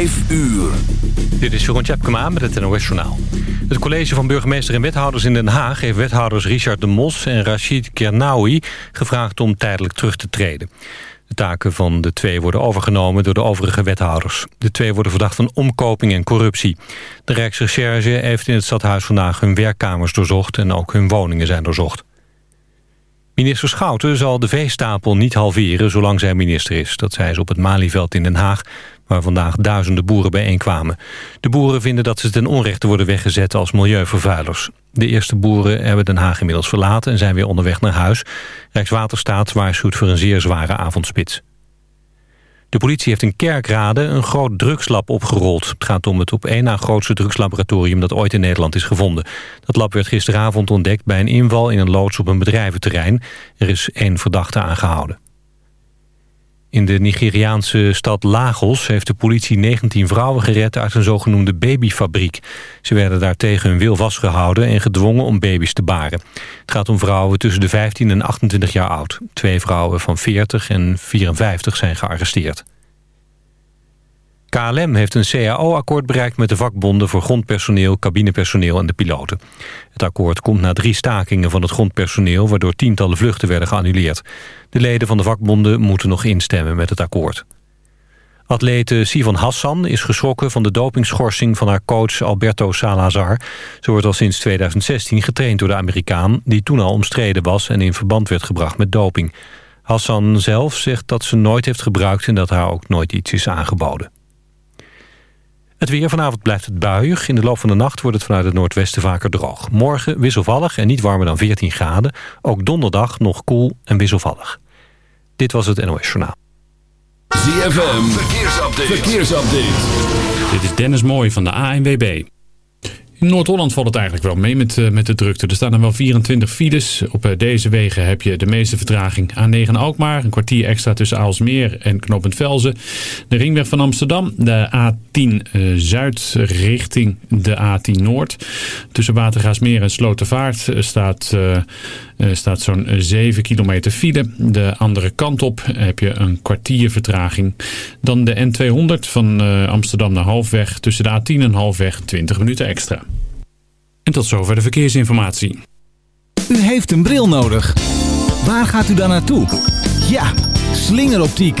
5 uur. Dit is Jeroen Tjepkema met het NOS Journaal. Het college van burgemeester en wethouders in Den Haag... heeft wethouders Richard de Mos en Rachid Kernaoui gevraagd om tijdelijk terug te treden. De taken van de twee worden overgenomen door de overige wethouders. De twee worden verdacht van omkoping en corruptie. De Rijksrecherche heeft in het stadhuis vandaag hun werkkamers doorzocht... en ook hun woningen zijn doorzocht. Minister Schouten zal de veestapel niet halveren zolang zij minister is. Dat zei ze op het Malieveld in Den Haag, waar vandaag duizenden boeren bijeenkwamen. De boeren vinden dat ze ten onrechte worden weggezet als milieuvervuilers. De eerste boeren hebben Den Haag inmiddels verlaten en zijn weer onderweg naar huis. Rijkswaterstaat waarschuwt voor een zeer zware avondspits. De politie heeft in Kerkrade een groot drugslab opgerold. Het gaat om het op één na grootste drugslaboratorium dat ooit in Nederland is gevonden. Dat lab werd gisteravond ontdekt bij een inval in een loods op een bedrijventerrein. Er is één verdachte aangehouden. In de Nigeriaanse stad Lagos heeft de politie 19 vrouwen gered uit een zogenoemde babyfabriek. Ze werden daar tegen hun wil vastgehouden en gedwongen om baby's te baren. Het gaat om vrouwen tussen de 15 en 28 jaar oud. Twee vrouwen van 40 en 54 zijn gearresteerd. KLM heeft een CAO-akkoord bereikt met de vakbonden voor grondpersoneel, cabinepersoneel en de piloten. Het akkoord komt na drie stakingen van het grondpersoneel, waardoor tientallen vluchten werden geannuleerd. De leden van de vakbonden moeten nog instemmen met het akkoord. Atlete Sivan Hassan is geschrokken van de dopingschorsing van haar coach Alberto Salazar. Ze wordt al sinds 2016 getraind door de Amerikaan, die toen al omstreden was en in verband werd gebracht met doping. Hassan zelf zegt dat ze nooit heeft gebruikt en dat haar ook nooit iets is aangeboden. Het weer vanavond blijft het buiig. In de loop van de nacht wordt het vanuit het noordwesten vaker droog. Morgen wisselvallig en niet warmer dan 14 graden. Ook donderdag nog koel en wisselvallig. Dit was het NOS Journaal. ZFM, verkeersupdate. verkeersupdate. Dit is Dennis Mooij van de ANWB. In Noord-Holland valt het eigenlijk wel mee met, uh, met de drukte. Er staan er wel 24 files. Op uh, deze wegen heb je de meeste vertraging. A9 Alkmaar, een kwartier extra tussen Aalsmeer en Knopend Velzen. De ringweg van Amsterdam, de A10 uh, Zuid richting de A10 Noord. Tussen Watergaasmeer en Slotervaart staat... Er staat zo'n 7 kilometer file. De andere kant op heb je een kwartier vertraging. Dan de N200 van Amsterdam naar Halfweg. Tussen de A10 en Halfweg 20 minuten extra. En tot zover de verkeersinformatie. U heeft een bril nodig. Waar gaat u dan naartoe? Ja, slingeroptiek.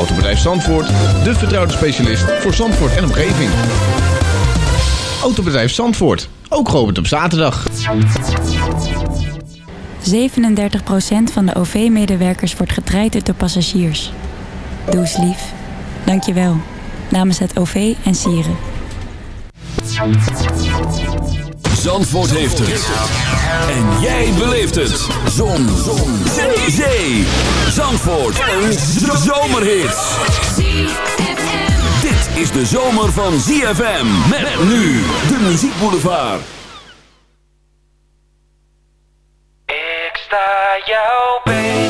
Autobedrijf Zandvoort, de vertrouwde specialist voor Zandvoort en omgeving. Autobedrijf Zandvoort, ook geopend op zaterdag. 37% van de OV-medewerkers wordt getraind door passagiers. Doe eens lief. Dank je wel. Namens het OV en Sieren. Zandvoort heeft het. En jij beleeft het. Zon. Zon. Zee. Zee. Zandvoort. Een zomerhit. Dit is de zomer van ZFM. Met nu de muziekboulevard. Ik sta jou.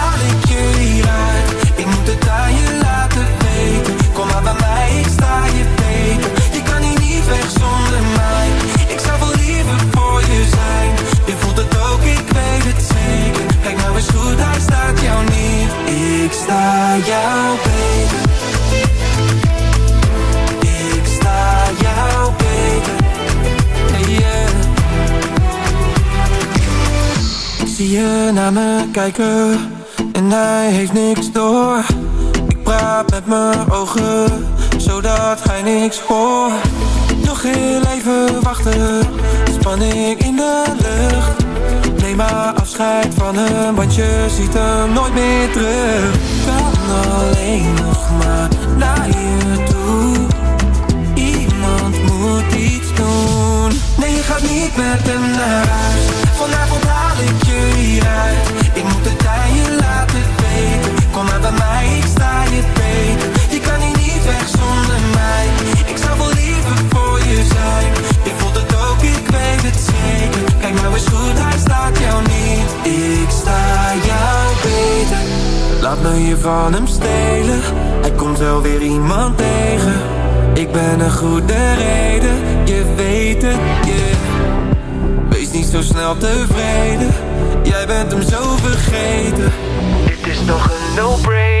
maar bij mij, sta je beter. Je kan hier niet weg zonder mij. Ik zou wel liever voor je zijn. Je voelt het ook, ik weet het zeker. Kijk nou eens goed, hij staat jou niet. Ik sta jou beter. Ik sta jou beter. Yeah. Ik zie je naar me kijken en hij heeft niks door. Met mijn ogen, zodat hij niks hoort. Nog heel even wachten, spanning in de lucht. Neem maar afscheid van hem, want je ziet hem nooit meer terug. Kan alleen nog maar naar je toe. Iemand moet iets doen. Nee, je gaat niet met hem naar huis. Vanavond haal ik je hieruit. Ik moet het aan je laten weten. Kom maar bij mij, ik je. Je kan hier niet weg zonder mij. Ik zou wel liever voor je zijn. Je voelt het ook, ik weet het zeker. Kijk nou eens goed, hij staat jou niet. Ik sta jou beter. Laat me je van hem stelen. Hij komt wel weer iemand tegen. Ik ben een goede reden, je weet het, yeah. Wees niet zo snel tevreden, jij bent hem zo vergeten. Dit is toch een no-brainer.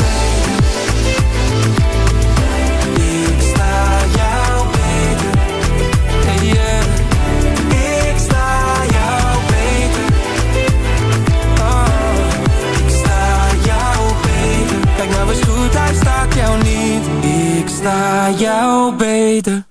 jou beter.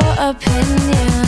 Your opinion.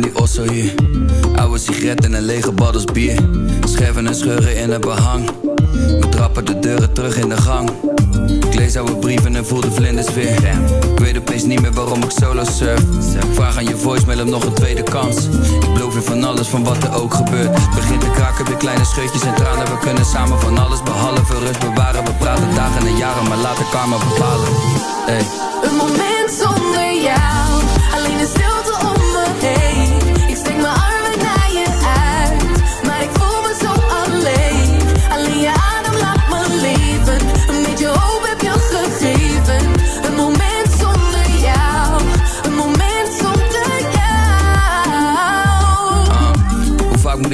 die osso. Oude sigaretten en lege baddels bier. Scherven en scheuren in het behang. We trappen de deuren terug in de gang. Ik lees oude brieven en voel de vlinders weer. Ik weet opeens niet meer waarom ik solo surf. Vraag aan je voicemail om nog een tweede kans. Ik beloof je van alles, van wat er ook gebeurt. Het begint te kraken, weer kleine scheutjes en tranen. We kunnen samen van alles behalve rust bewaren. We praten dagen en jaren, maar laten karma bepalen. Hey. Een moment zonder jou, alleen de stilte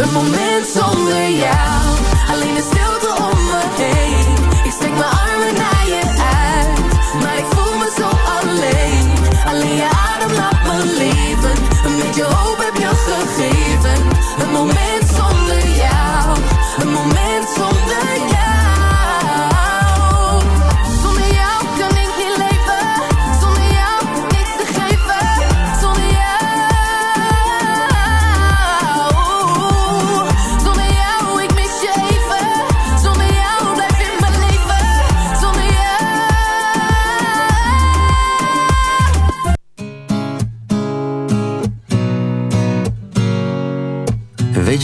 Een moment zonder jou.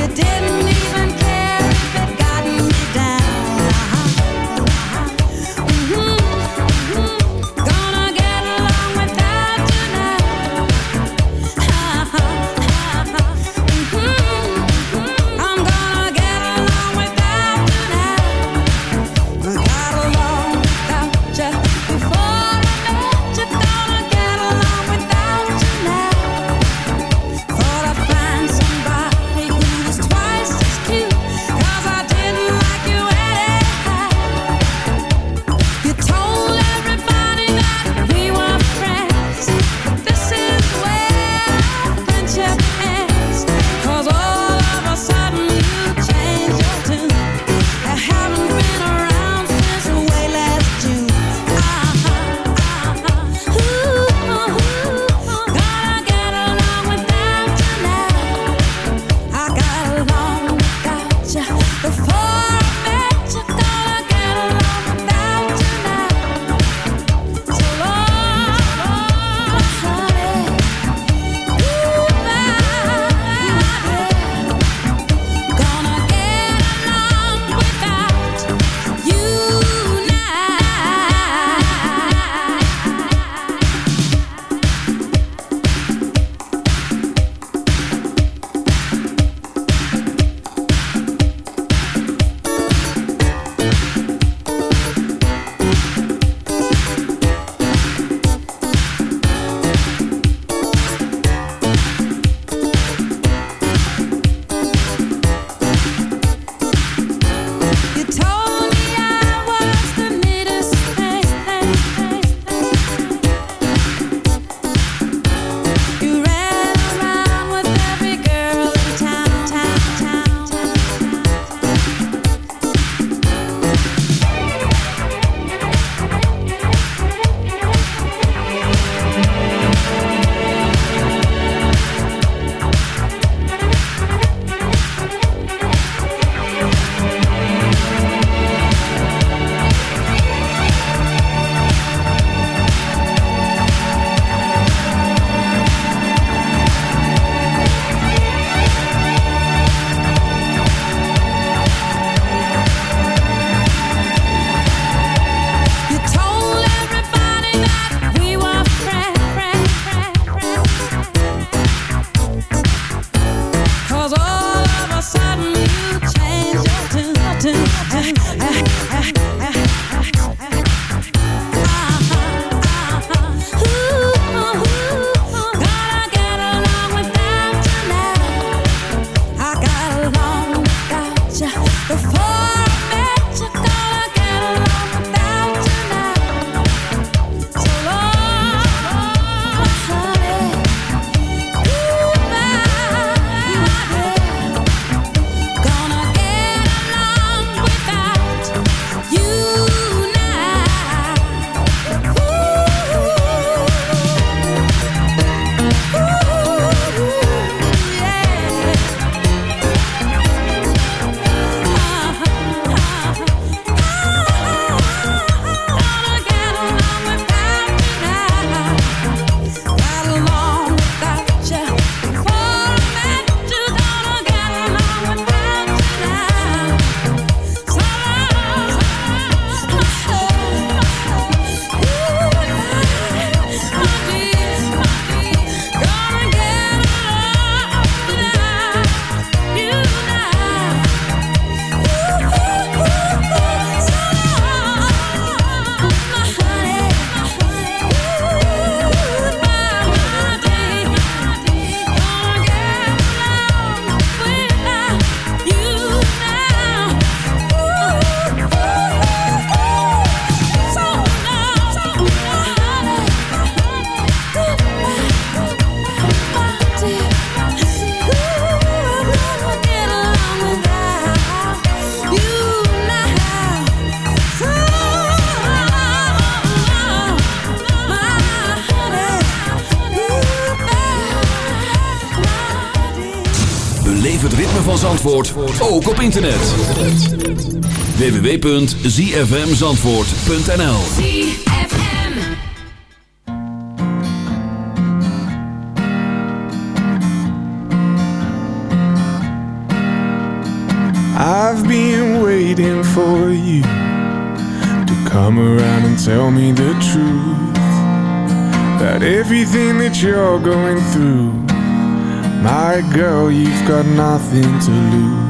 you did op internet. www.zfmzandvoort.nl I've been waiting for you to come around and tell me the truth about everything that you're going through. My girl, you've got nothing to lose.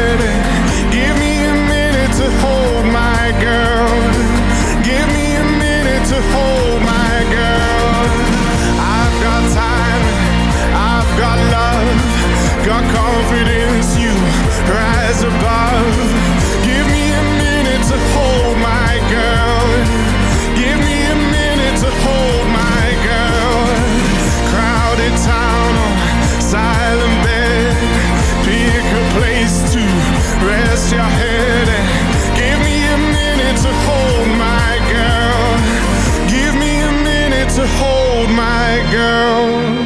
To hold my girl.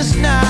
just not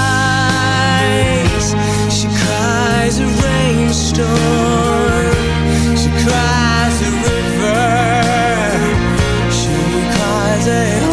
She cries a river. She cries a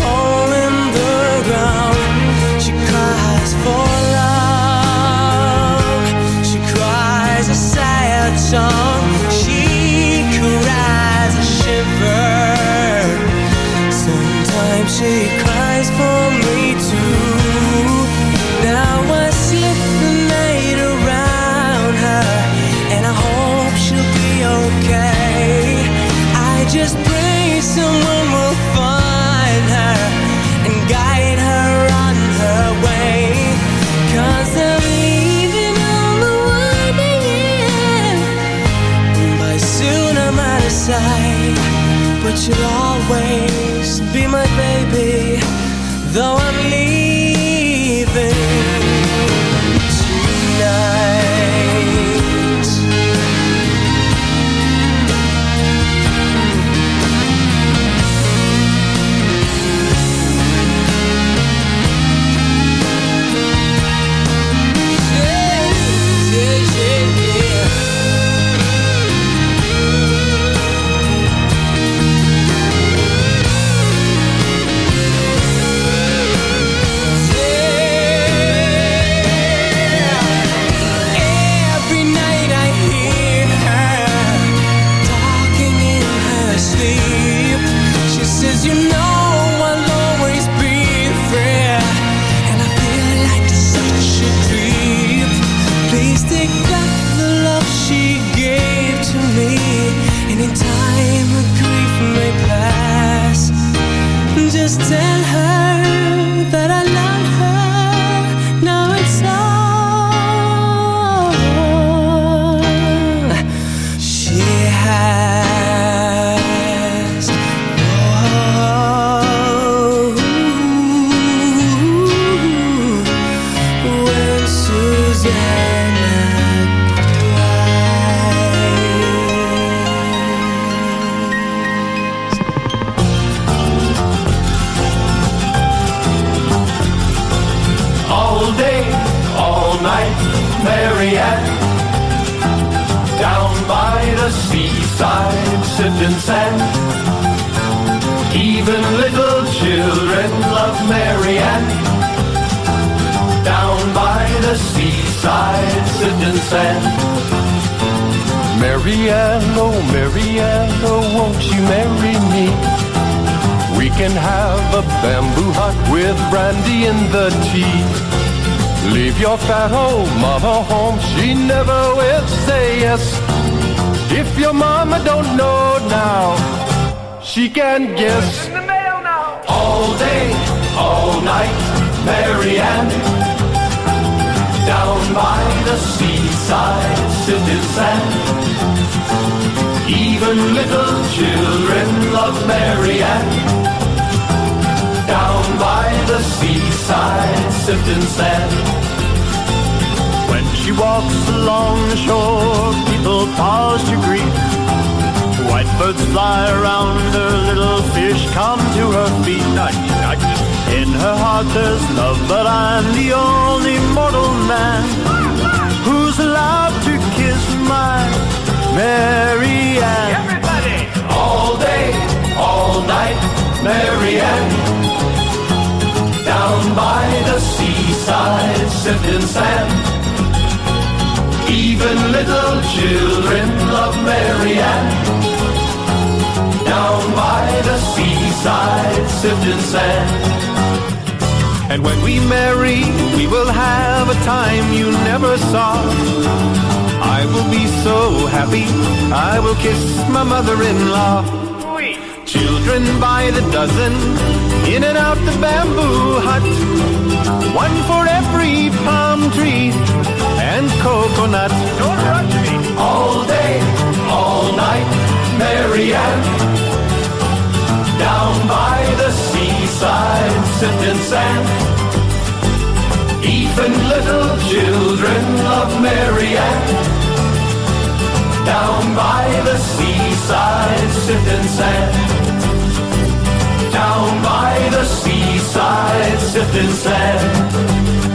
Though sifting sand. Even little children love Mary Marianne. Down by the seaside, sifting sand. When she walks along the shore, people pause to greet. White birds fly around her, little fish come to her feet. In her heart there's love, but I'm the only mortal man my Marianne. Everybody! All day, all night, Marianne. Down by the seaside, sifting sand. Even little children love Marianne. Down by the seaside, sifting sand. And when we marry, we will have a time you never saw. I will be so happy, I will kiss my mother-in-law. Children by the dozen, in and out the bamboo hut. One for every palm tree and coconut. Don't rush me. All day, all night, Marianne. Down by the seaside, sifting sand. Even little children love Marianne. Down by the seaside, sifting sand. Down by the seaside, sifting sand.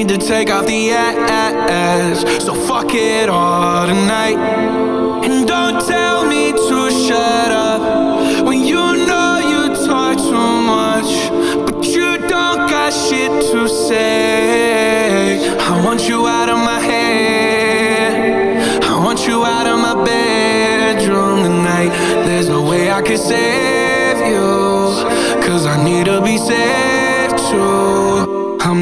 Need to take off the ass. So fuck it all tonight. And don't tell me to shut up when you know you talk too much, but you don't got shit to say. I want you out of my head. I want you out of my bedroom tonight. There's no way I can save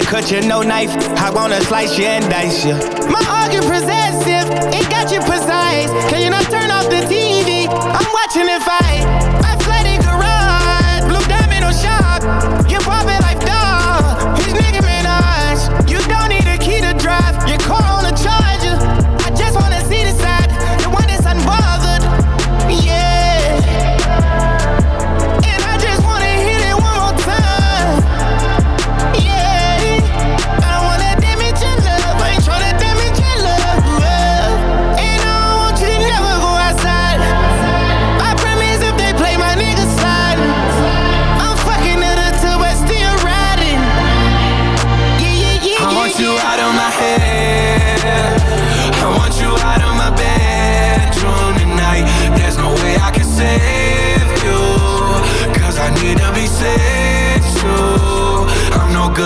To cut you no knife. I wanna slice you and dice you. My you possessive, it got you precise. Can you not turn off the TV? I'm watching it fight.